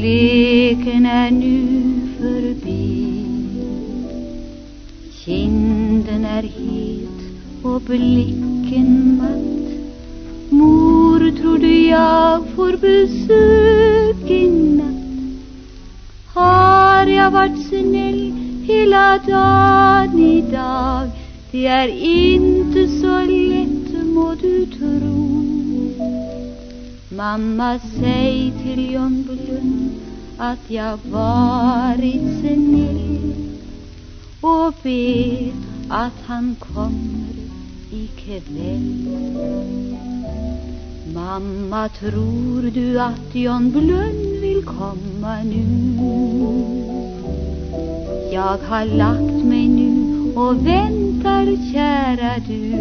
Leken är nu förbi Kinden är het och blicken matt Mor, tror du jag får besök i natt? Har jag varit snäll hela dagen idag? Det är inte så lätt må du tro Mamma, säg till John Blund att jag varit snäll och be att han kommer ikväll Mamma, tror du att John Blund vill komma nu? Jag har lagt mig nu och väntar kära du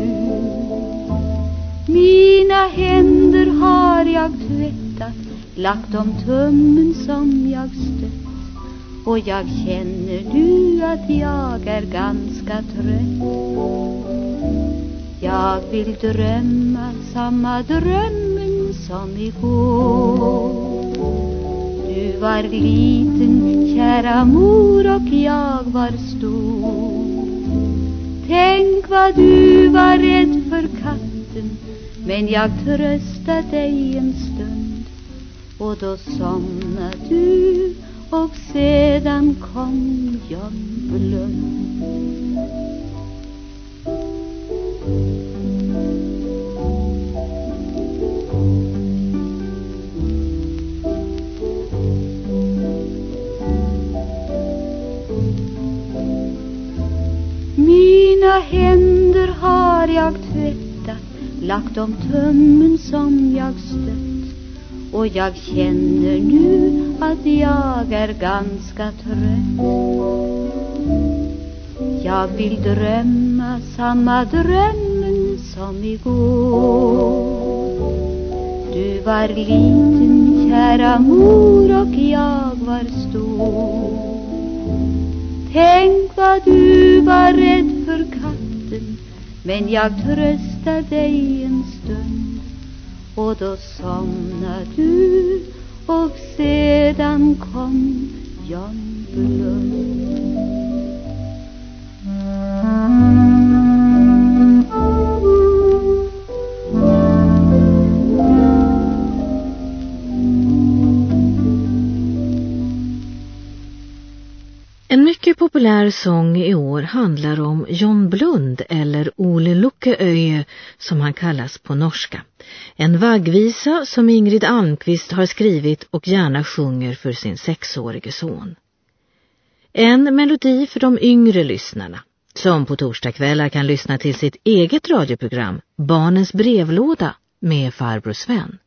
mina händer har jag tvättat Lagt om tummen som jag stött. Och jag känner nu att jag är ganska trött. Jag vill drömma samma drömmen som igår. Du var liten, kära mor, och jag var stor. Tänk vad du var rädd för natten Men jag tröstade dig en stund. Och då somnade du och sedan kom jag Blund. Mina händer har jag tvättat Lagt om tummen som jag stött. Och jag känner nu att jag är ganska trött. Jag vill drömma samma drömmen som igår. Du var liten, kära mor, och jag var stor. Tänk vad du var rädd för katten Men jag tröstade dig en stund. Och då somnar du Och sedan kom John Blund En mycket populär sång i år handlar om John Blund eller Ole Lukkeöje som han kallas på norska. En vaggvisa som Ingrid Almqvist har skrivit och gärna sjunger för sin sexårige son. En melodi för de yngre lyssnarna som på torsdagskvällar kan lyssna till sitt eget radioprogram Barnens brevlåda med farbror Sven.